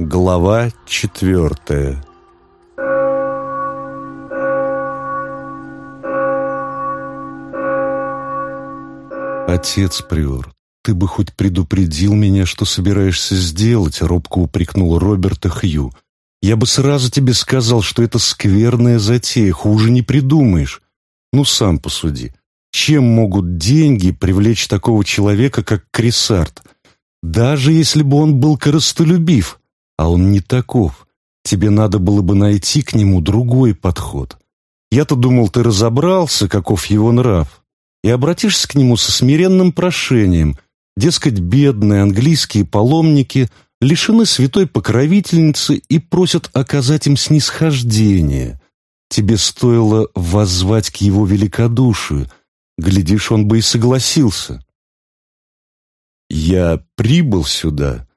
Глава четвертая «Отец Приор, ты бы хоть предупредил меня, что собираешься сделать», — робко упрекнул Роберта Хью. «Я бы сразу тебе сказал, что это скверная затея, хуже не придумаешь. Ну, сам посуди. Чем могут деньги привлечь такого человека, как Крисарт? Даже если бы он был коростолюбив, а он не таков, тебе надо было бы найти к нему другой подход. Я-то думал, ты разобрался, каков его нрав, и обратишься к нему со смиренным прошением, дескать, бедные английские паломники лишены святой покровительницы и просят оказать им снисхождение. Тебе стоило воззвать к его великодушию, глядишь, он бы и согласился. Я прибыл сюда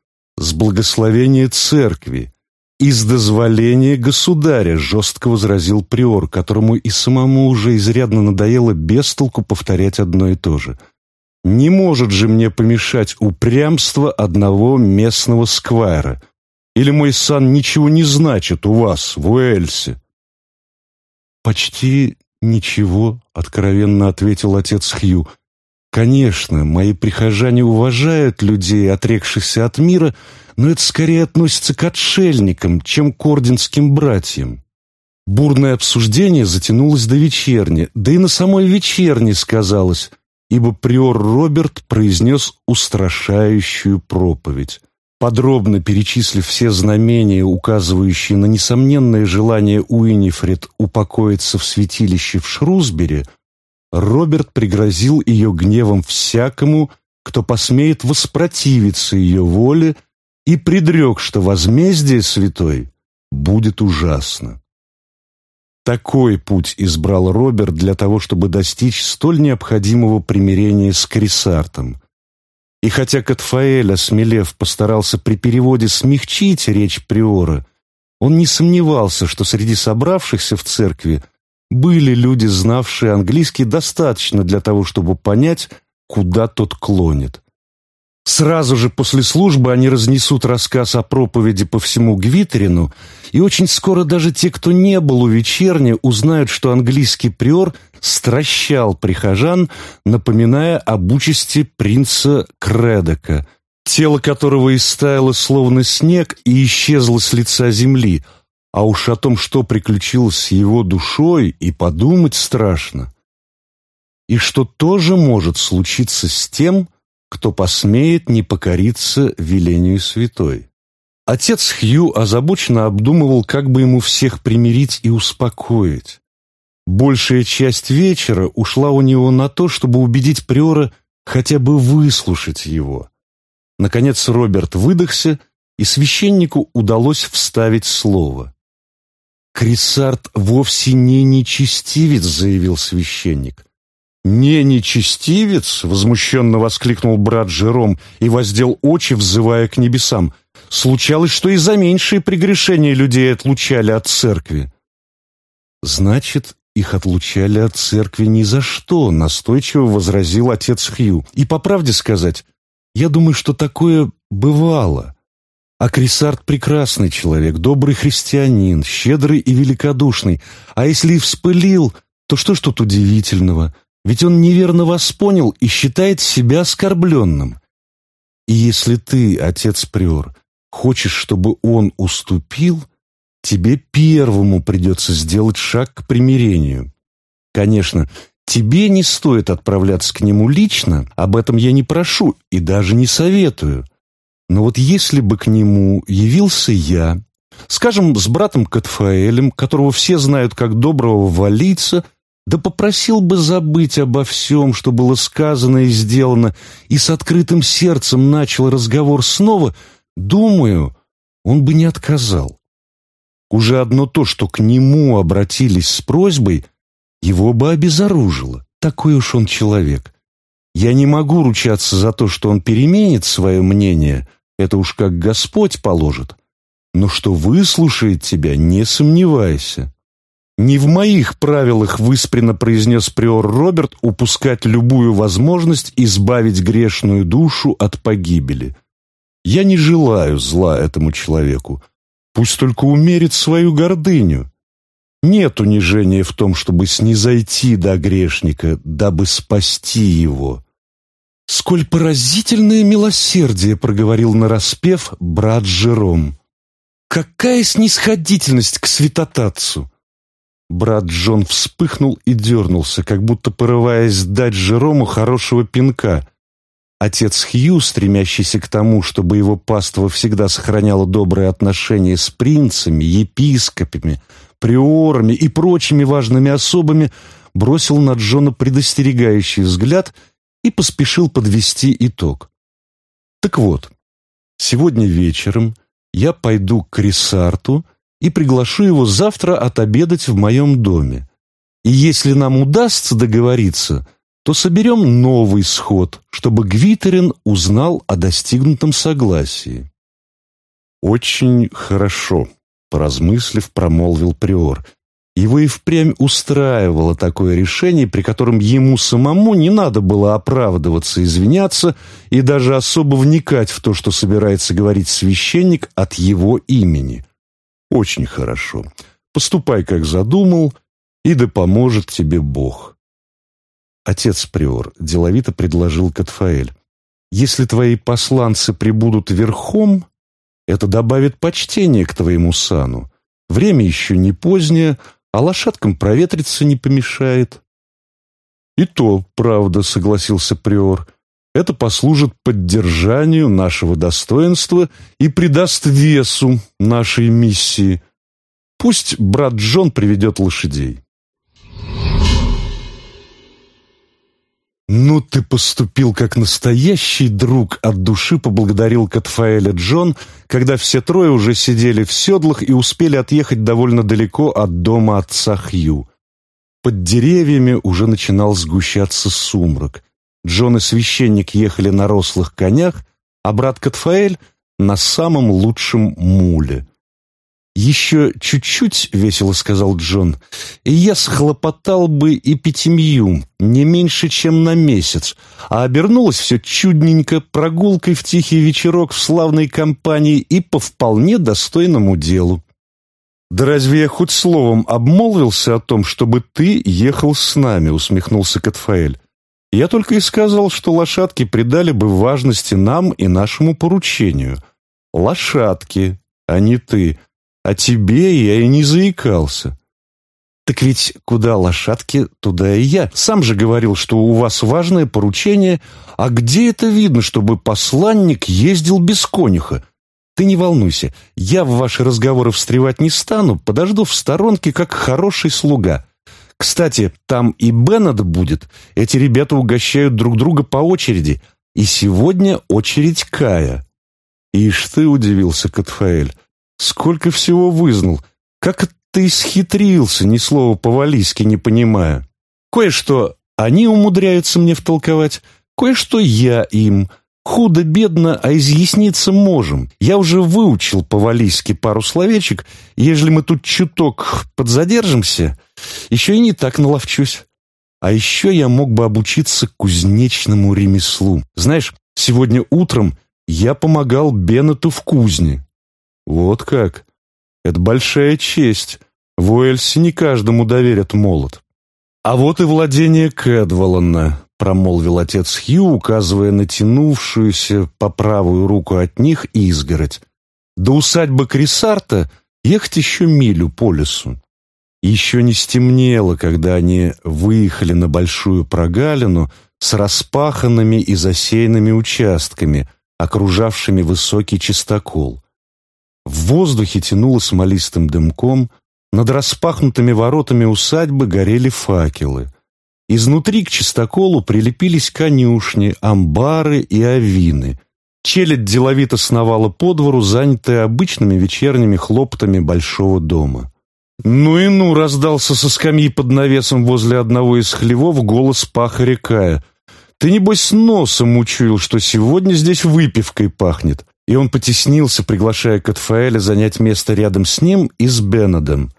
с благословения церкви, из дозволения государя, жестко возразил приор, которому и самому уже изрядно надоело без толку повторять одно и то же. Не может же мне помешать упрямство одного местного сквайра. Или мой сан ничего не значит у вас, в Уэльсе? Почти ничего, откровенно ответил отец Хью. Конечно, мои прихожане уважают людей, отрекшихся от мира, но это скорее относится к отшельникам, чем к орденским братьям. Бурное обсуждение затянулось до вечерни, да и на самой вечерне сказалось, ибо приор Роберт произнес устрашающую проповедь. Подробно перечислив все знамения, указывающие на несомненное желание Уинифред упокоиться в святилище в Шрусбери, Роберт пригрозил ее гневом всякому, кто посмеет воспротивиться ее воле, и предрек, что возмездие святой будет ужасно. Такой путь избрал Роберт для того, чтобы достичь столь необходимого примирения с Крисартом. И хотя Катфаэль, осмелев, постарался при переводе смягчить речь Приора, он не сомневался, что среди собравшихся в церкви были люди, знавшие английский достаточно для того, чтобы понять, куда тот клонит. Сразу же после службы они разнесут рассказ о проповеди по всему Гвитерину, и очень скоро даже те, кто не был у вечерни, узнают, что английский приор стращал прихожан, напоминая об участи принца Кредока, тело которого истаяло словно снег и исчезло с лица земли – а уж о том, что приключилось с его душой, и подумать страшно. И что тоже может случиться с тем, кто посмеет не покориться велению святой. Отец Хью озабоченно обдумывал, как бы ему всех примирить и успокоить. Большая часть вечера ушла у него на то, чтобы убедить Приора хотя бы выслушать его. Наконец Роберт выдохся, и священнику удалось вставить слово. «Крисарт вовсе не нечестивец», — заявил священник. «Не нечестивец?» — возмущенно воскликнул брат Жером и воздел очи, взывая к небесам. «Случалось, что и за меньшие прегрешения людей отлучали от церкви». «Значит, их отлучали от церкви ни за что», — настойчиво возразил отец Хью. «И по правде сказать, я думаю, что такое бывало. А Крисарт прекрасный человек, добрый христианин, щедрый и великодушный. А если и вспылил, то что ж тут удивительного? Ведь он неверно вас понял и считает себя оскорбленным. И если ты, отец Приор, хочешь, чтобы он уступил, тебе первому придется сделать шаг к примирению. Конечно, тебе не стоит отправляться к нему лично, об этом я не прошу и даже не советую. Но вот если бы к нему явился я, скажем, с братом Катфаэлем, которого все знают как доброго валийца, да попросил бы забыть обо всем, что было сказано и сделано, и с открытым сердцем начал разговор снова, думаю, он бы не отказал. Уже одно то, что к нему обратились с просьбой, его бы обезоружило. Такой уж он человек. Я не могу ручаться за то, что он переменит свое мнение — это уж как Господь положит. Но что выслушает тебя, не сомневайся. Не в моих правилах выспренно произнес приор Роберт упускать любую возможность избавить грешную душу от погибели. Я не желаю зла этому человеку. Пусть только умерит свою гордыню. Нет унижения в том, чтобы снизойти до грешника, дабы спасти его. «Сколь поразительное милосердие!» — проговорил нараспев брат Жером. «Какая снисходительность к святотатцу!» Брат Джон вспыхнул и дернулся, как будто порываясь дать Жерому хорошего пинка. Отец Хью, стремящийся к тому, чтобы его паства всегда сохраняла добрые отношения с принцами, епископами, приорами и прочими важными особами, бросил на Джона предостерегающий взгляд — и поспешил подвести итог. Так вот, сегодня вечером я пойду к Рисарту и приглашу его завтра отобедать в моем доме. И если нам удастся договориться, то соберем новый сход, чтобы Гвитерин узнал о достигнутом согласии. «Очень хорошо», — поразмыслив, промолвил Приор. Его и впрямь устраивало такое решение, при котором ему самому не надо было оправдываться, извиняться и даже особо вникать в то, что собирается говорить священник от его имени. Очень хорошо. Поступай, как задумал, и да поможет тебе Бог. Отец Приор деловито предложил Катфаэль. Если твои посланцы прибудут верхом, это добавит почтения к твоему сану. Время еще не позднее, а лошадкам проветриться не помешает. И то, правда, согласился приор, это послужит поддержанию нашего достоинства и придаст весу нашей миссии. Пусть брат Джон приведет лошадей. «Ну ты поступил как настоящий друг», — от души поблагодарил Катфаэля Джон, когда все трое уже сидели в седлах и успели отъехать довольно далеко от дома отца Хью. Под деревьями уже начинал сгущаться сумрак. Джон и священник ехали на рослых конях, а брат Катфаэль — на самом лучшем муле — «Еще чуть-чуть», — весело сказал Джон, — «и я схлопотал бы и пятимью, не меньше, чем на месяц, а обернулось все чудненько прогулкой в тихий вечерок в славной компании и по вполне достойному делу». «Да разве я хоть словом обмолвился о том, чтобы ты ехал с нами?» — усмехнулся Катфаэль. «Я только и сказал, что лошадки придали бы важности нам и нашему поручению. Лошадки, а не ты». О тебе я и не заикался. Так ведь куда лошадки, туда и я. Сам же говорил, что у вас важное поручение, а где это видно, чтобы посланник ездил без конюха? Ты не волнуйся, я в ваши разговоры встревать не стану, подожду в сторонке, как хороший слуга. Кстати, там и Беннет будет. Эти ребята угощают друг друга по очереди. И сегодня очередь Кая. Ишь ты, удивился Катфаэль. Сколько всего вызнал! Как ты исхитрился, ни слова по-валийски не понимая. Кое-что они умудряются мне втолковать, кое-что я им. Худо-бедно, а изъясниться можем. Я уже выучил по-валийски пару словечек, ежели мы тут чуток подзадержимся, еще и не так наловчусь. А еще я мог бы обучиться кузнечному ремеслу. Знаешь, сегодня утром я помогал Беннету в кузне. «Вот как? Это большая честь. В Уэльсе не каждому доверят молот». «А вот и владение Кэдвалана», — промолвил отец Хью, указывая на тянувшуюся по правую руку от них изгородь. «До усадьбы Крисарта ехать еще милю по лесу». Еще не стемнело, когда они выехали на большую прогалину с распаханными и засеянными участками, окружавшими высокий чистокол. В воздухе тянуло смолистым дымком, над распахнутыми воротами усадьбы горели факелы. Изнутри к чистоколу прилепились конюшни, амбары и авины. Челядь деловито сновала по двору, занятая обычными вечерними хлоптами большого дома. «Ну и ну!» — раздался со скамьи под навесом возле одного из хлевов голос пахаря Кая. «Ты, небось, носом учуял, что сегодня здесь выпивкой пахнет и он потеснился, приглашая Катфаэля занять место рядом с ним и с Беннедом.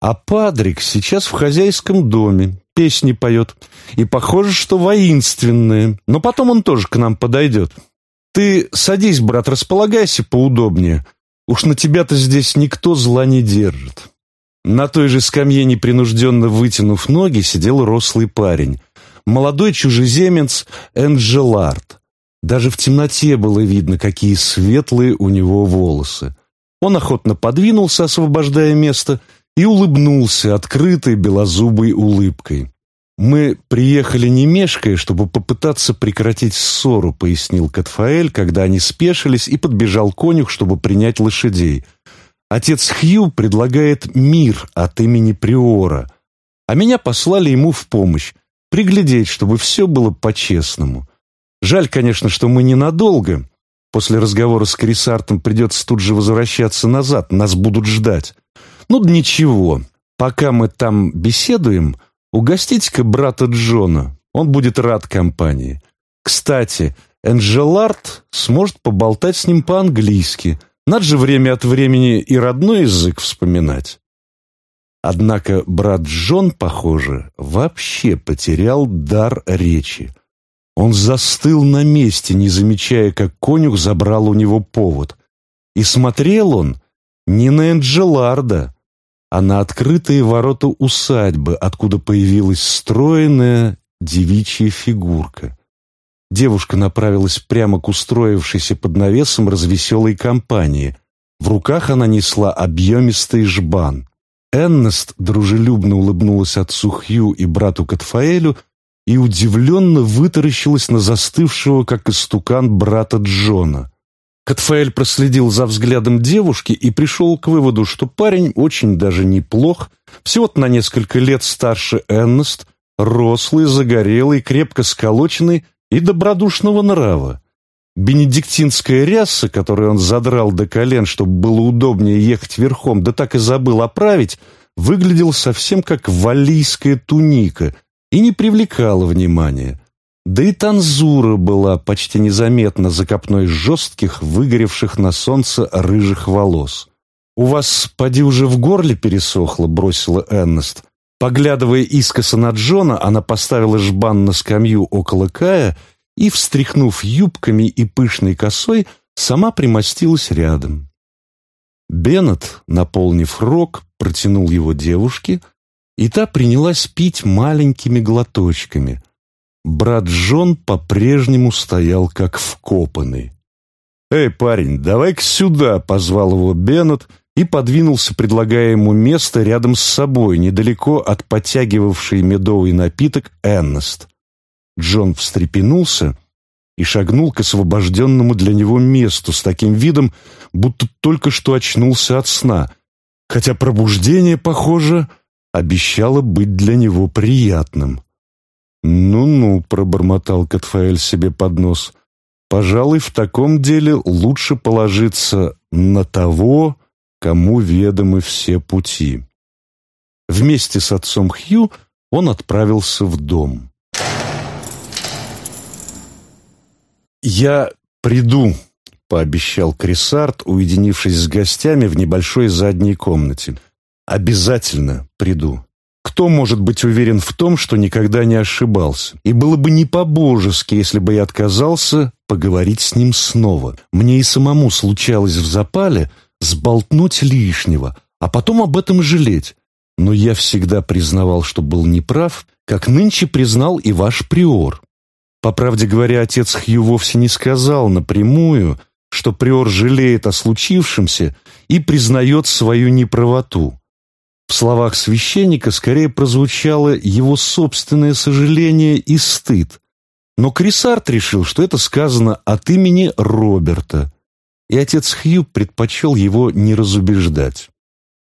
А Падрик сейчас в хозяйском доме, песни поет, и похоже, что воинственные, но потом он тоже к нам подойдет. Ты садись, брат, располагайся поудобнее. Уж на тебя-то здесь никто зла не держит». На той же скамье, непринужденно вытянув ноги, сидел рослый парень. Молодой чужеземец Энджелард. Даже в темноте было видно, какие светлые у него волосы. Он охотно подвинулся, освобождая место, и улыбнулся открытой белозубой улыбкой. «Мы приехали не мешкая, чтобы попытаться прекратить ссору», пояснил Катфаэль, когда они спешились, и подбежал конюх, чтобы принять лошадей. «Отец Хью предлагает мир от имени Приора, а меня послали ему в помощь, приглядеть, чтобы все было по-честному. Жаль, конечно, что мы ненадолго. После разговора с Крисартом придется тут же возвращаться назад, нас будут ждать. Ну, ничего, пока мы там беседуем, угостите-ка брата Джона, он будет рад компании. Кстати, Энджелард сможет поболтать с ним по-английски. Надо же время от времени и родной язык вспоминать. Однако брат Джон, похоже, вообще потерял дар речи. Он застыл на месте, не замечая, как конюх забрал у него повод. И смотрел он не на Энджеларда, а на открытые ворота усадьбы, откуда появилась стройная девичья фигурка. Девушка направилась прямо к устроившейся под навесом развеселой компании. В руках она несла объемистый жбан. Эннест дружелюбно улыбнулась отцу Хью и брату Катфаэлю, и удивленно вытаращилась на застывшего, как истукан, брата Джона. Катфаэль проследил за взглядом девушки и пришел к выводу, что парень очень даже неплох, всего-то на несколько лет старше Эннест, рослый, загорелый, крепко сколоченный и добродушного нрава. Бенедиктинская ряса, которую он задрал до колен, чтобы было удобнее ехать верхом, да так и забыл оправить, выглядел совсем как валлийская туника, и не привлекала внимания. Да и танзура была почти незаметна за копной жестких, выгоревших на солнце рыжих волос. «У вас, поди, уже в горле пересохло», — бросила Эннест. Поглядывая искоса на Джона, она поставила жбан на скамью около Кая и, встряхнув юбками и пышной косой, сама примостилась рядом. Беннет, наполнив рог, протянул его девушке — и та принялась пить маленькими глоточками. Брат Джон по-прежнему стоял как вкопанный. «Эй, парень, давай-ка сюда!» — позвал его Беннет и подвинулся, предлагая ему место рядом с собой, недалеко от подтягивавшей медовый напиток Эннест. Джон встрепенулся и шагнул к освобожденному для него месту с таким видом, будто только что очнулся от сна, хотя пробуждение, похоже, обещало быть для него приятным. «Ну-ну», — пробормотал Катфаэль себе под нос, — «пожалуй, в таком деле лучше положиться на того, кому ведомы все пути». Вместе с отцом Хью он отправился в дом. «Я приду», — пообещал Крисарт, уединившись с гостями в небольшой задней комнате. Обязательно приду. Кто может быть уверен в том, что никогда не ошибался? И было бы не по-божески, если бы я отказался поговорить с ним снова. Мне и самому случалось в запале сболтнуть лишнего, а потом об этом жалеть. Но я всегда признавал, что был неправ, как нынче признал и ваш приор. По правде говоря, отец Хью вовсе не сказал напрямую, что приор жалеет о случившемся и признает свою неправоту. В словах священника скорее прозвучало его собственное сожаление и стыд. Но Крисарт решил, что это сказано от имени Роберта, и отец Хью предпочел его не разубеждать.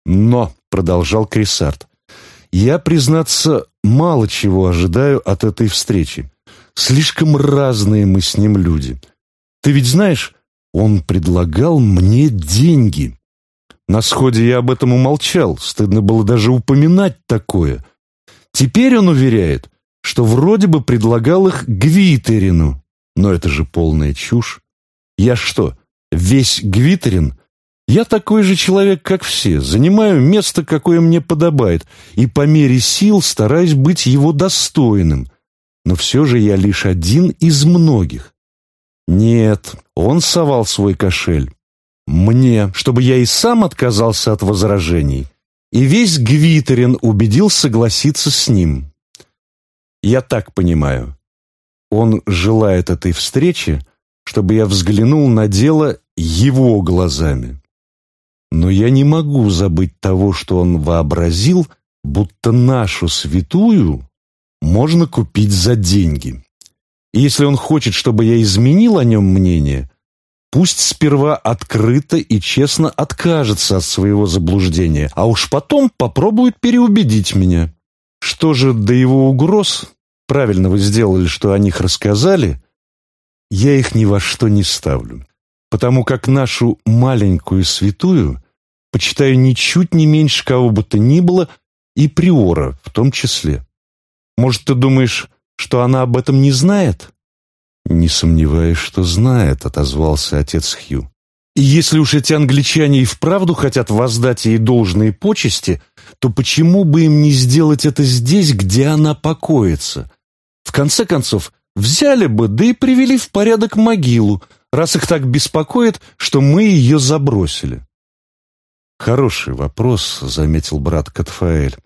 «Но», — продолжал Крисарт, — «я, признаться, мало чего ожидаю от этой встречи. Слишком разные мы с ним люди. Ты ведь знаешь, он предлагал мне деньги». На сходе я об этом умолчал, стыдно было даже упоминать такое. Теперь он уверяет, что вроде бы предлагал их Гвитерину. Но это же полная чушь. Я что, весь Гвитерин? Я такой же человек, как все, занимаю место, какое мне подобает, и по мере сил стараюсь быть его достойным. Но все же я лишь один из многих. Нет, он совал свой кошель. Мне, чтобы я и сам отказался от возражений. И весь Гвитерин убедил согласиться с ним. Я так понимаю. Он желает этой встречи, чтобы я взглянул на дело его глазами. Но я не могу забыть того, что он вообразил, будто нашу святую можно купить за деньги. И если он хочет, чтобы я изменил о нем мнение, пусть сперва открыто и честно откажется от своего заблуждения, а уж потом попробует переубедить меня. Что же до его угроз, правильно вы сделали, что о них рассказали, я их ни во что не ставлю, потому как нашу маленькую святую почитаю ничуть не меньше кого бы то ни было, и приора в том числе. Может, ты думаешь, что она об этом не знает?» «Не сомневаюсь, что знает», — отозвался отец Хью. «И если уж эти англичане и вправду хотят воздать ей должные почести, то почему бы им не сделать это здесь, где она покоится? В конце концов, взяли бы, да и привели в порядок могилу, раз их так беспокоит, что мы ее забросили». «Хороший вопрос», — заметил брат Катфаэль.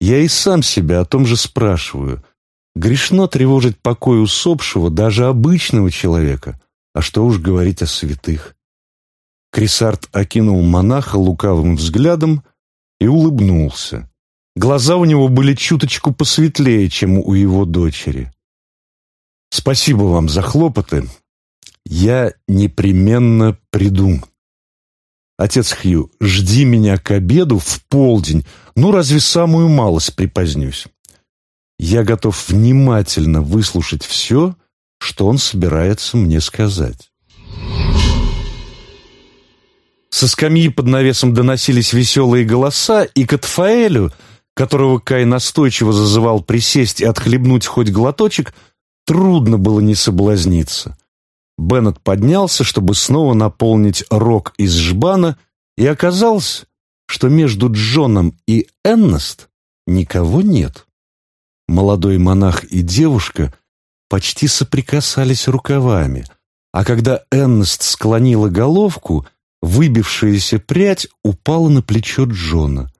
«Я и сам себя о том же спрашиваю. Грешно тревожить покой усопшего даже обычного человека, а что уж говорить о святых. Крисарт окинул монаха лукавым взглядом и улыбнулся. Глаза у него были чуточку посветлее, чем у его дочери. «Спасибо вам за хлопоты. Я непременно приду. Отец Хью, жди меня к обеду в полдень, ну разве самую малость припозднюсь. Я готов внимательно выслушать все, что он собирается мне сказать. Со скамьи под навесом доносились веселые голоса, и Катфаэлю, которого Кай настойчиво зазывал присесть и отхлебнуть хоть глоточек, трудно было не соблазниться. Беннет поднялся, чтобы снова наполнить рог из жбана, и оказалось, что между Джоном и Эннест никого нет. Молодой монах и девушка почти соприкасались рукавами, а когда Эннест склонила головку, выбившаяся прядь упала на плечо Джона.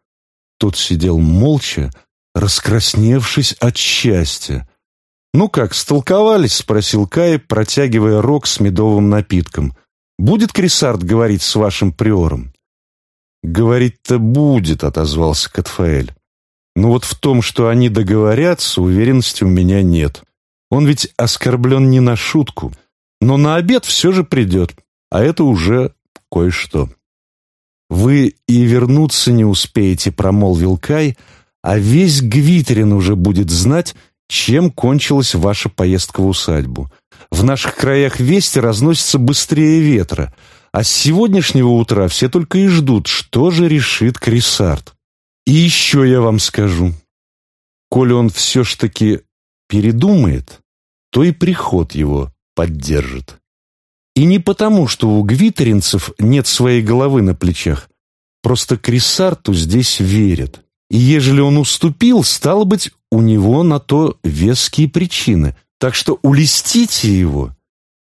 Тот сидел молча, раскрасневшись от счастья. «Ну как, столковались?» — спросил Кай, протягивая рог с медовым напитком. «Будет Крисард говорить с вашим приором?» «Говорить-то будет», — отозвался Катфаэль. Но вот в том, что они договорятся, уверенности у меня нет. Он ведь оскорблен не на шутку, но на обед все же придет, а это уже кое-что. «Вы и вернуться не успеете», — промолвил Кай, «а весь Гвитерин уже будет знать, чем кончилась ваша поездка в усадьбу. В наших краях вести разносятся быстрее ветра, а с сегодняшнего утра все только и ждут, что же решит Крисарт. И еще я вам скажу. Коли он все ж таки передумает, то и приход его поддержит. И не потому, что у гвитеринцев нет своей головы на плечах. Просто Крисарту здесь верят. И ежели он уступил, стало быть, у него на то веские причины. Так что улестите его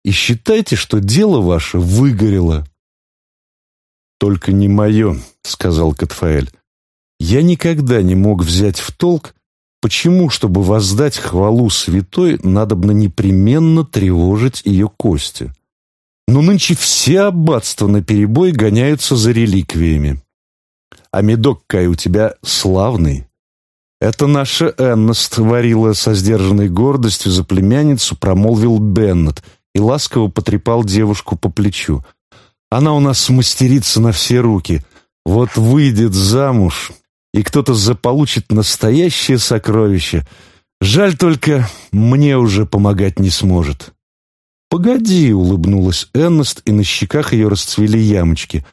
и считайте, что дело ваше выгорело. «Только не мое», — сказал Катфаэль. Я никогда не мог взять в толк, почему, чтобы воздать хвалу святой, надобно непременно тревожить ее кости. Но нынче все аббатства наперебой гоняются за реликвиями. А медок, Кай, у тебя славный. Это наша Энна створила со сдержанной гордостью за племянницу, промолвил Беннет и ласково потрепал девушку по плечу. Она у нас мастерица на все руки. Вот выйдет замуж, и кто-то заполучит настоящее сокровище. Жаль только, мне уже помогать не сможет. «Погоди», — улыбнулась Эннест, и на щеках ее расцвели ямочки.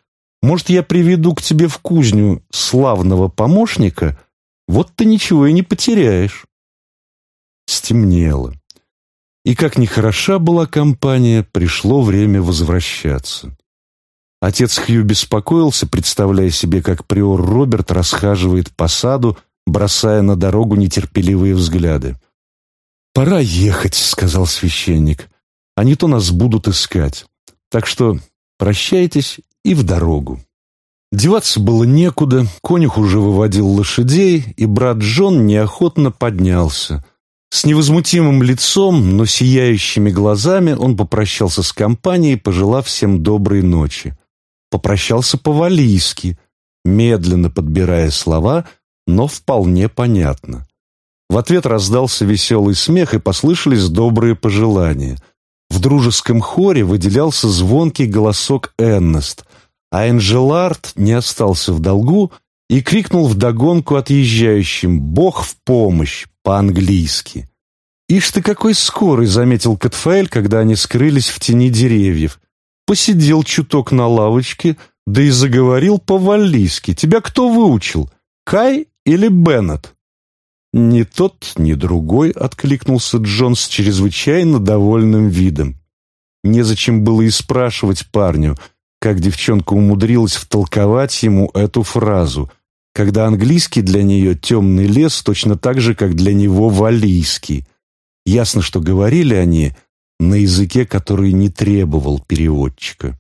«Может, я приведу к тебе в кузню славного помощника? Вот ты ничего и не потеряешь». Стемнело. И как нехороша была компания, пришло время возвращаться. Отец Хью беспокоился, представляя себе, как приор Роберт расхаживает по саду, бросая на дорогу нетерпеливые взгляды. «Пора ехать», — сказал священник. а не то нас будут искать. Так что прощайтесь и в дорогу». Деваться было некуда, конюх уже выводил лошадей, и брат Джон неохотно поднялся. С невозмутимым лицом, но сияющими глазами он попрощался с компанией, пожелав всем доброй ночи. Попрощался по-валийски, медленно подбирая слова, но вполне понятно. В ответ раздался веселый смех и послышались добрые пожелания. В дружеском хоре выделялся звонкий голосок Эннест, а Энджелард не остался в долгу и крикнул вдогонку отъезжающим «Бог в помощь!» по-английски. «Ишь ты какой скорый!» — заметил Катфаэль, когда они скрылись в тени деревьев. Посидел чуток на лавочке, да и заговорил по-валлийски. «Тебя кто выучил? Кай или Беннет?» «Ни тот, ни другой», — откликнулся Джон с чрезвычайно довольным видом. Незачем было и спрашивать парню, как девчонка умудрилась втолковать ему эту фразу, когда английский для нее темный лес точно так же, как для него валийский. Ясно, что говорили они на языке, который не требовал переводчика.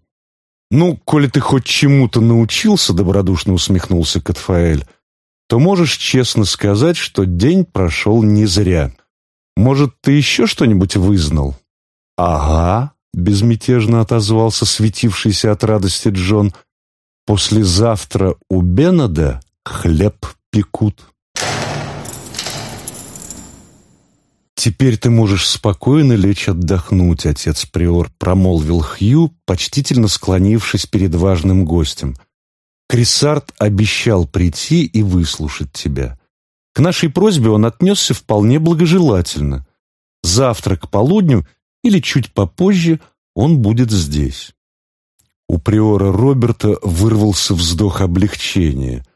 «Ну, коли ты хоть чему-то научился», — добродушно усмехнулся Катфаэль, то можешь честно сказать, что день прошел не зря. Может, ты еще что-нибудь вызнал?» «Ага», — безмятежно отозвался светившийся от радости Джон. «Послезавтра у Беннеда хлеб пекут». «Теперь ты можешь спокойно лечь отдохнуть, отец Приор», — промолвил Хью, почтительно склонившись перед важным гостем. «Крисарт обещал прийти и выслушать тебя. К нашей просьбе он отнесся вполне благожелательно. Завтра к полудню или чуть попозже он будет здесь. У приора Роберта вырвался вздох облегчения.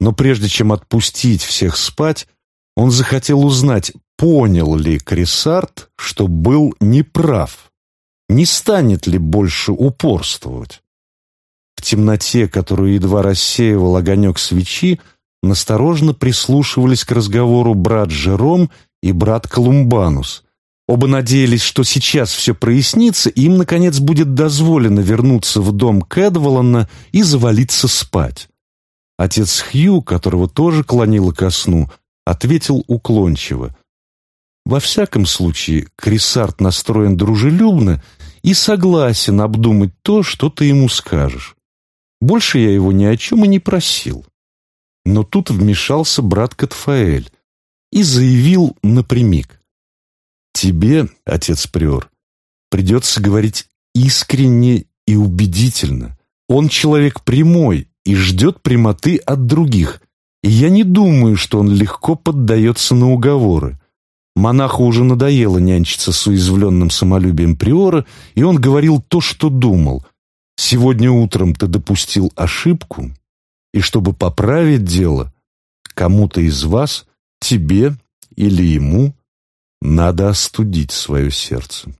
Но прежде чем отпустить всех спать, он захотел узнать, понял ли Крисарт, что был неправ, не станет ли больше упорствовать. В темноте, которую едва рассеивал огонек свечи, насторожно прислушивались к разговору брат Жером и брат Колумбанус, Оба надеялись, что сейчас все прояснится, и им, наконец, будет дозволено вернуться в дом Кэдволана и завалиться спать. Отец Хью, которого тоже клонило ко сну, ответил уклончиво. «Во всяком случае, Крисарт настроен дружелюбно и согласен обдумать то, что ты ему скажешь. Больше я его ни о чем и не просил». Но тут вмешался брат Катфаэль и заявил напрямик. Тебе, отец Приор, придется говорить искренне и убедительно. Он человек прямой и ждет прямоты от других, и я не думаю, что он легко поддается на уговоры. Монаху уже надоело нянчиться с уязвленным самолюбием Приора, и он говорил то, что думал. «Сегодня утром ты допустил ошибку, и чтобы поправить дело, кому-то из вас, тебе или ему, надо остудить свое сердце.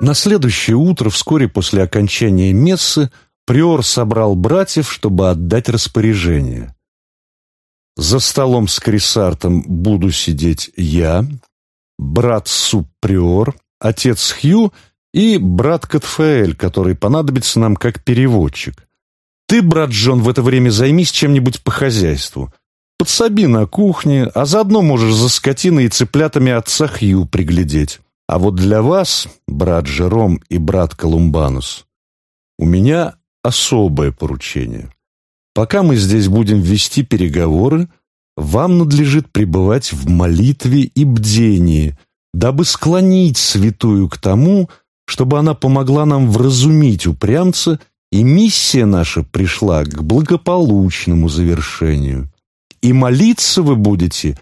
На следующее утро, вскоре после окончания мессы, приор собрал братьев, чтобы отдать распоряжение. За столом с Крисартом буду сидеть я, брат Субприор, отец Хью и брат Катфаэль, который понадобится нам как переводчик. Ты, брат Джон, в это время займись чем-нибудь по хозяйству. Подсоби на кухне, а заодно можешь за скотиной и цыплятами отца Хью приглядеть. А вот для вас, брат Жером и брат Колумбанус, у меня особое поручение. Пока мы здесь будем вести переговоры, вам надлежит пребывать в молитве и бдении, дабы склонить святую к тому, чтобы она помогла нам вразумить упрямца и миссия наша пришла к благополучному завершению. И молиться вы будете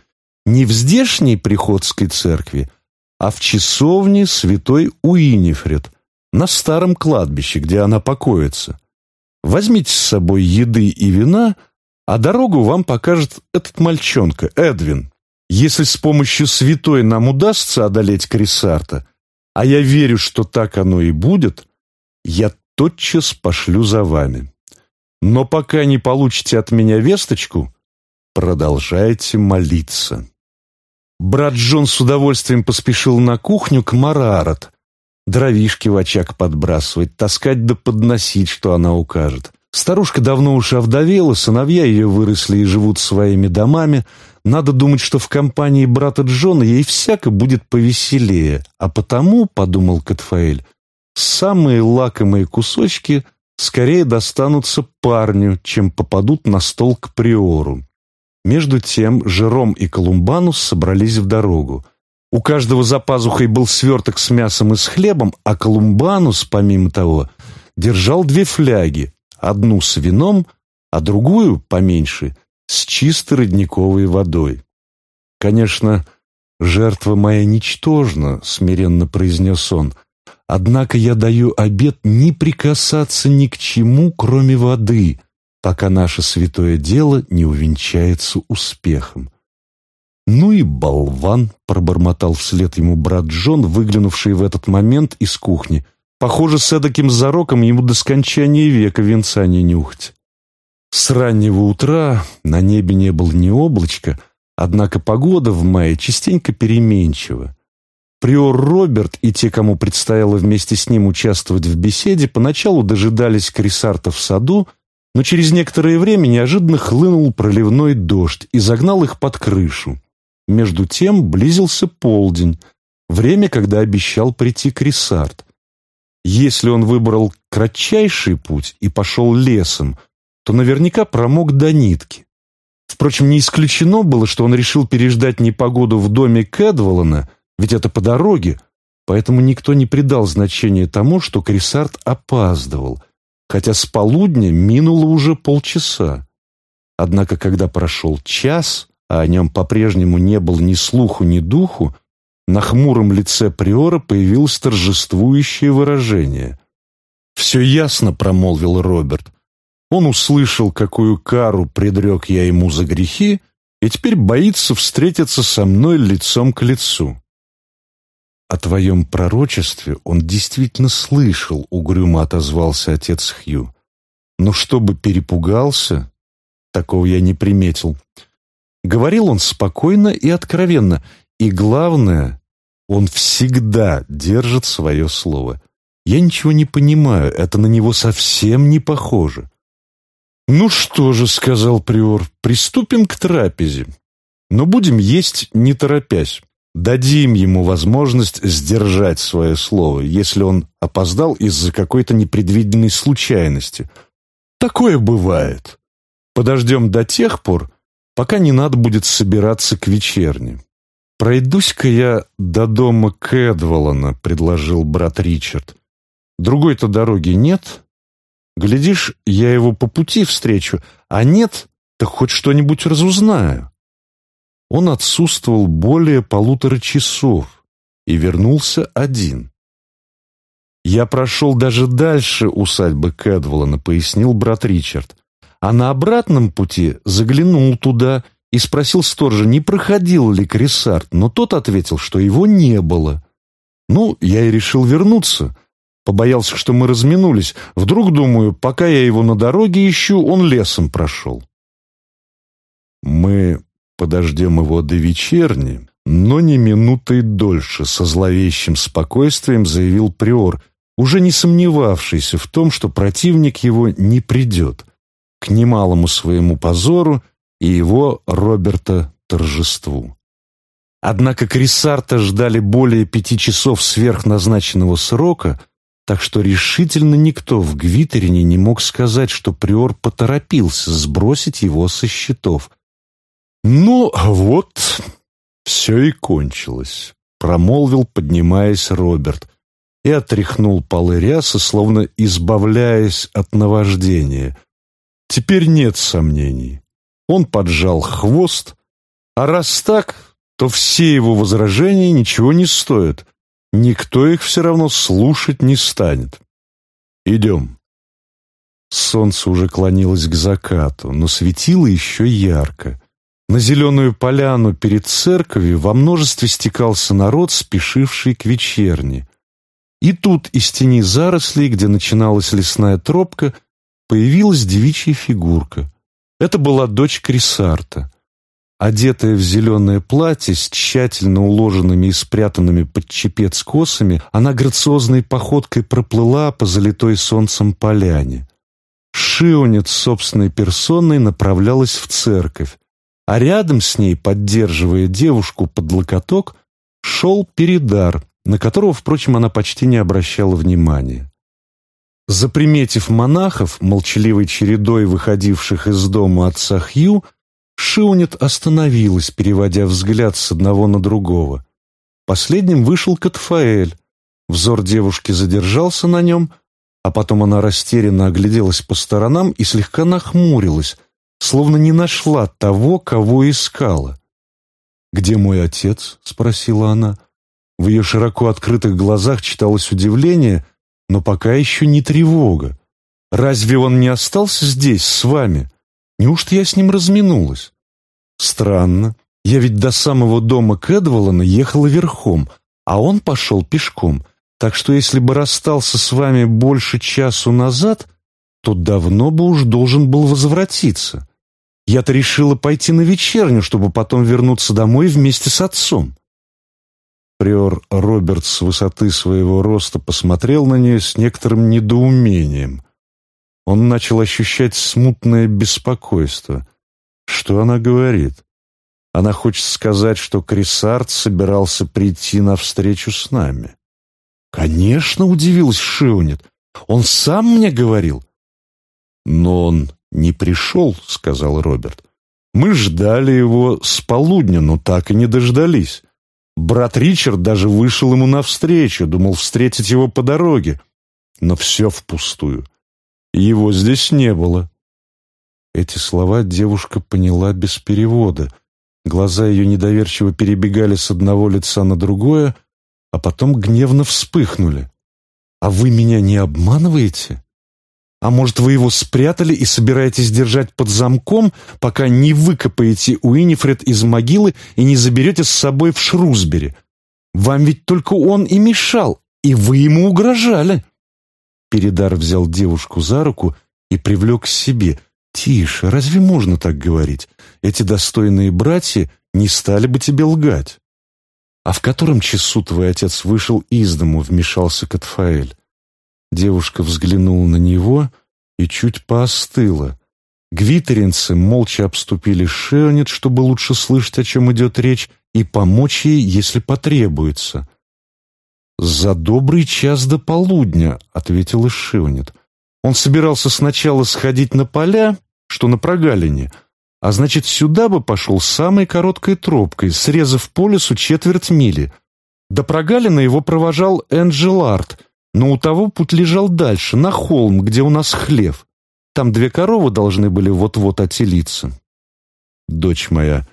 не в здешней приходской церкви, а в часовне святой Уинифред, на старом кладбище, где она покоится. Возьмите с собой еды и вина, а дорогу вам покажет этот мальчонка, Эдвин. Если с помощью святой нам удастся одолеть Крисарта, а я верю, что так оно и будет, я тотчас пошлю за вами. Но пока не получите от меня весточку, продолжайте молиться. Брат Джон с удовольствием поспешил на кухню к Марарат. Дровишки в очаг подбрасывать, таскать да подносить, что она укажет. Старушка давно уж овдовела, сыновья ее выросли и живут своими домами. Надо думать, что в компании брата Джона ей всяко будет повеселее. А потому, — подумал Катфаэль, — самые лакомые кусочки скорее достанутся парню, чем попадут на стол к приору. Между тем Жером и Колумбанус собрались в дорогу. У каждого за пазухой был сверток с мясом и с хлебом, а Колумбанус, помимо того, держал две фляги, одну с вином, а другую, поменьше, с чистой родниковой водой. «Конечно, жертва моя ничтожна», — смиренно произнес он, «однако я даю обет не прикасаться ни к чему, кроме воды, пока наше святое дело не увенчается успехом». «Ну и болван!» — пробормотал вслед ему брат Джон, выглянувший в этот момент из кухни — Похоже, с эдаким зароком ему до скончания века венца не нюхать. С раннего утра на небе не было ни облачка, однако погода в мае частенько переменчива. Приор Роберт и те, кому предстояло вместе с ним участвовать в беседе, поначалу дожидались Крисарта в саду, но через некоторое время неожиданно хлынул проливной дождь и загнал их под крышу. Между тем близился полдень, время, когда обещал прийти Крисарт. Если он выбрал кратчайший путь и пошел лесом, то наверняка промок до нитки. Впрочем, не исключено было, что он решил переждать непогоду в доме Кэдволана, ведь это по дороге, поэтому никто не придал значения тому, что Крисарт опаздывал, хотя с полудня минуло уже полчаса. Однако, когда прошел час, а о нем по-прежнему не было ни слуху, ни духу, на хмуром лице приора появилось торжествующее выражение. «Все ясно», — промолвил Роберт. Он услышал, какую кару предрек я ему за грехи, и теперь боится встретиться со мной лицом к лицу. «О твоем пророчестве он действительно слышал», — угрюмо отозвался отец Хью. «Но чтобы перепугался, такого я не приметил». Говорил он спокойно и откровенно, и, главное, он всегда держит свое слово. Я ничего не понимаю, это на него совсем не похоже. «Ну что же», — сказал Приор, — «приступим к трапезе. Но будем есть не торопясь. Дадим ему возможность сдержать свое слово, если он опоздал из-за какой-то непредвиденной случайности. Такое бывает. Подождем до тех пор, пока не надо будет собираться к вечерне. «Пройдусь-ка я до дома Кэдволана», — предложил брат Ричард. «Другой-то дороги нет. Глядишь, я его по пути встречу, а нет, так хоть что-нибудь разузнаю». Он отсутствовал более полутора часов и вернулся один. «Я прошел даже дальше усадьбы Кэдволана», — пояснил брат Ричард. «А на обратном пути заглянул туда и спросил сторожа, не проходил ли Крисарт, но тот ответил, что его не было. Ну, я и решил вернуться. Побоялся, что мы разминулись. Вдруг, думаю, пока я его на дороге ищу, он лесом прошел. Мы подождем его до вечерни, но не минутой дольше, со зловещим спокойствием заявил Приор, уже не сомневавшийся в том, что противник его не придет. К немалому своему позору и его, Роберта, торжеству. Однако Крисарта ждали более пяти часов сверхназначенного срока, так что решительно никто в Гвитерине не мог сказать, что Приор поторопился сбросить его со счетов. «Ну, вот, все и кончилось», — промолвил, поднимаясь Роберт, и отряхнул полы рясы, словно избавляясь от наваждения. «Теперь нет сомнений. Он поджал хвост, а раз так, то все его возражения ничего не стоят. Никто их все равно слушать не станет. Идем. Солнце уже клонилось к закату, но светило еще ярко. На зеленую поляну перед церковью во множестве стекался народ, спешивший к вечерне. И тут из тени зарослей, где начиналась лесная тропка, появилась девичья фигурка. Это была дочь Крисарта. Одетая в зеленое платье с тщательно уложенными и спрятанными под чепец косами, она грациозной походкой проплыла по залитой солнцем поляне. Шионет собственной персоной направлялась в церковь, а рядом с ней, поддерживая девушку под локоток, шел Передар, на которого, впрочем, она почти не обращала внимания. Заприметив монахов, молчаливой чередой выходивших из дома отца Хью, Шионет остановилась, переводя взгляд с одного на другого. Последним вышел Катфаэль. Взор девушки задержался на нем, а потом она растерянно огляделась по сторонам и слегка нахмурилась, словно не нашла того, кого искала. «Где мой отец?» — спросила она. В ее широко открытых глазах читалось удивление, но пока еще не тревога. «Разве он не остался здесь, с вами? Неужто я с ним разминулась?» «Странно. Я ведь до самого дома Кэдволана ехала верхом, а он пошел пешком. Так что если бы расстался с вами больше часу назад, то давно бы уж должен был возвратиться. Я-то решила пойти на вечерню, чтобы потом вернуться домой вместе с отцом. Приор Роберт с высоты своего роста посмотрел на нее с некоторым недоумением. Он начал ощущать смутное беспокойство. Что она говорит? Она хочет сказать, что Крисард собирался прийти навстречу с нами. «Конечно», — удивилась Шионет. «Он сам мне говорил». «Но он не пришел», — сказал Роберт. «Мы ждали его с полудня, но так и не дождались. Брат Ричард даже вышел ему навстречу, думал встретить его по дороге. Но все впустую. Его здесь не было». Эти слова девушка поняла без перевода. Глаза ее недоверчиво перебегали с одного лица на другое — а потом гневно вспыхнули. «А вы меня не обманываете? А может, вы его спрятали и собираетесь держать под замком, пока не выкопаете Уинифред из могилы и не заберете с собой в Шрусбери? Вам ведь только он и мешал, и вы ему угрожали!» Передар взял девушку за руку и привлек к себе. «Тише, разве можно так говорить? Эти достойные братья не стали бы тебе лгать». «А в котором часу твой отец вышел из дому?» — вмешался Катфаэль. Девушка взглянула на него и чуть поостыла. Гвитеринцы молча обступили Шеонет, чтобы лучше слышать, о чем идет речь, и помочь ей, если потребуется. «За добрый час до полудня», — ответила Шеонет. «Он собирался сначала сходить на поля, что на прогалине, — а значит, сюда бы пошел самой короткой тропкой, срезав по лесу четверть мили. До прогалина его провожал Энджелард, но у того путь лежал дальше, на холм, где у нас хлев. Там две коровы должны были вот-вот отелиться. «Дочь моя,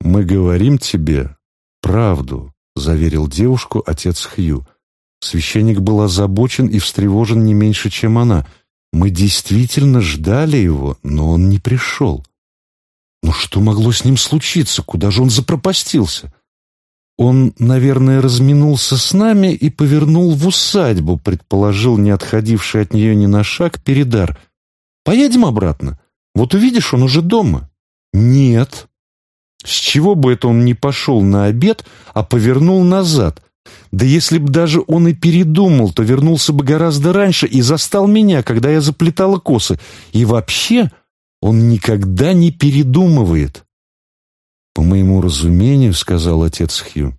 мы говорим тебе правду», — заверил девушку отец Хью. Священник был озабочен и встревожен не меньше, чем она. Мы действительно ждали его, но он не пришел. Но что могло с ним случиться? Куда же он запропастился? Он, наверное, разминулся с нами и повернул в усадьбу, предположил не отходивший от нее ни на шаг Передар. «Поедем обратно. Вот увидишь, он уже дома». «Нет». С чего бы это он не пошел на обед, а повернул назад? Да если б даже он и передумал, то вернулся бы гораздо раньше и застал меня, когда я заплетала косы. И вообще, он никогда не передумывает. По моему разумению, сказал отец Хью,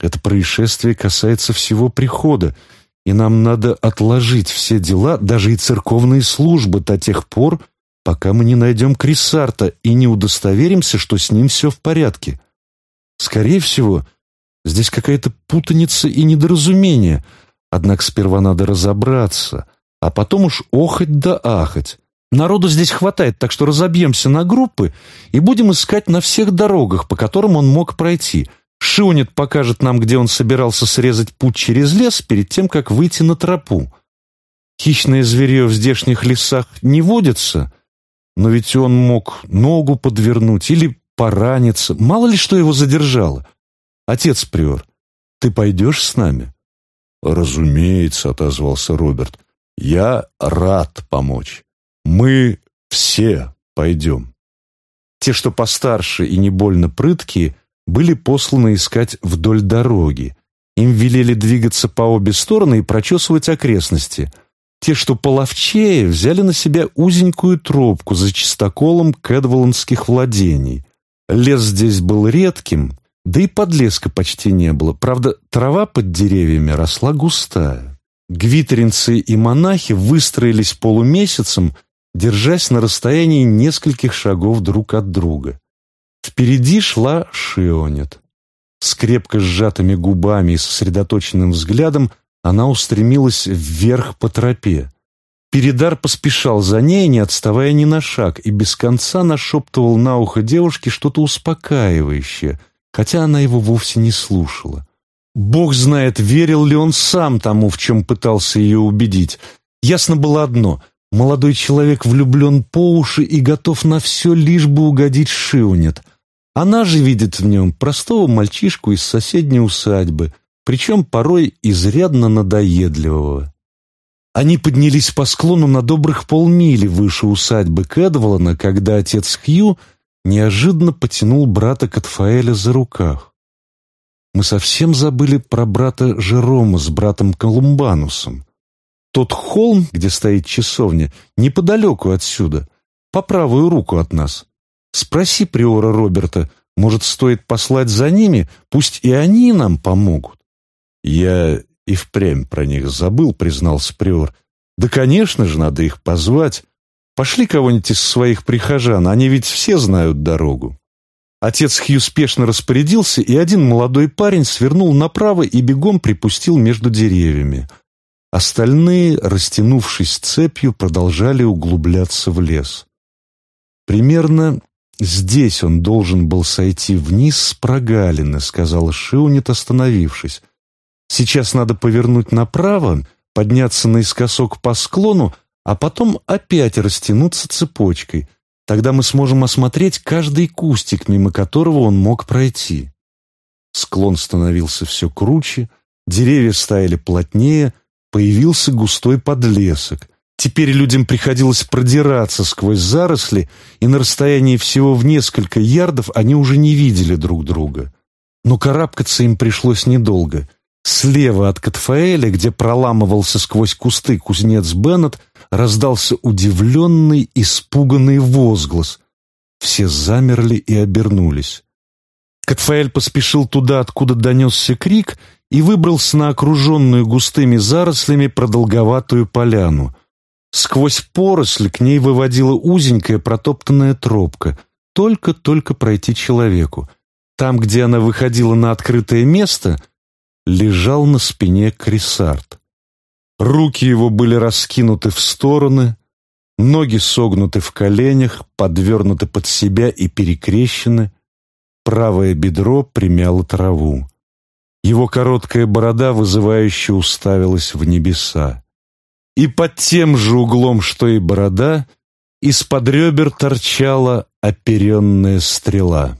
это происшествие касается всего прихода, и нам надо отложить все дела, даже и церковные службы до тех пор, пока мы не найдем Крисарта и не удостоверимся, что с ним все в порядке. Скорее всего, здесь какая-то путаница и недоразумение, однако сперва надо разобраться, а потом уж охать да ахать. Народу здесь хватает, так что разобьемся на группы и будем искать на всех дорогах, по которым он мог пройти. Шионет покажет нам, где он собирался срезать путь через лес перед тем, как выйти на тропу. Хищное зверье в здешних лесах не водится, но ведь он мог ногу подвернуть или пораниться. Мало ли что его задержало. Отец Приор, ты пойдешь с нами? Разумеется, отозвался Роберт. Я рад помочь. Мы все пойдем. Те, что постарше и не больно прыткие, были посланы искать вдоль дороги. Им велели двигаться по обе стороны и прочесывать окрестности. Те, что половчее, взяли на себя узенькую тропку за чистоколом кэдволандских владений. Лес здесь был редким, да и подлеска почти не было. Правда, трава под деревьями росла густая. Гвитеринцы и монахи выстроились полумесяцем, держась на расстоянии нескольких шагов друг от друга. Впереди шла Шионет. С крепко сжатыми губами и сосредоточенным взглядом она устремилась вверх по тропе. Передар поспешал за ней, не отставая ни на шаг, и без конца нашептывал на ухо девушке что-то успокаивающее, хотя она его вовсе не слушала. Бог знает, верил ли он сам тому, в чем пытался ее убедить. Ясно было одно — молодой человек влюблен по уши и готов на все, лишь бы угодить Шиунет. Она же видит в нем простого мальчишку из соседней усадьбы, причем порой изрядно надоедливого. Они поднялись по склону на добрых полмили выше усадьбы Кэдволана, когда отец Хью неожиданно потянул брата Катфаэля за рукав. Мы совсем забыли про брата Жерома с братом Колумбанусом. Тот холм, где стоит часовня, неподалеку отсюда, по правую руку от нас. Спроси приора Роберта, может, стоит послать за ними, пусть и они нам помогут. Я и впрямь про них забыл, признался приор. Да, конечно же, надо их позвать. Пошли кого-нибудь из своих прихожан, они ведь все знают дорогу. Отец Хью спешно распорядился, и один молодой парень свернул направо и бегом припустил между деревьями. Остальные, растянувшись цепью, продолжали углубляться в лес. Примерно здесь он должен был сойти вниз с прогалины, сказала Шиунит, остановившись. Сейчас надо повернуть направо, подняться наискосок по склону, а потом опять растянуться цепочкой. Тогда мы сможем осмотреть каждый кустик, мимо которого он мог пройти. Склон становился все круче, деревья стояли плотнее, появился густой подлесок. Теперь людям приходилось продираться сквозь заросли, и на расстоянии всего в несколько ярдов они уже не видели друг друга. Но карабкаться им пришлось недолго — Слева от Катфаэля, где проламывался сквозь кусты кузнец Беннет, раздался удивленный, испуганный возглас. Все замерли и обернулись. Катфаэль поспешил туда, откуда донесся крик, и выбрался на окруженную густыми зарослями продолговатую поляну. Сквозь поросль к ней выводила узенькая протоптанная тропка. Только-только пройти человеку. Там, где она выходила на открытое место — лежал на спине Крисарт. Руки его были раскинуты в стороны, ноги согнуты в коленях, подвернуты под себя и перекрещены, правое бедро примяло траву. Его короткая борода вызывающе уставилась в небеса. И под тем же углом, что и борода, из-под ребер торчала оперенная стрела.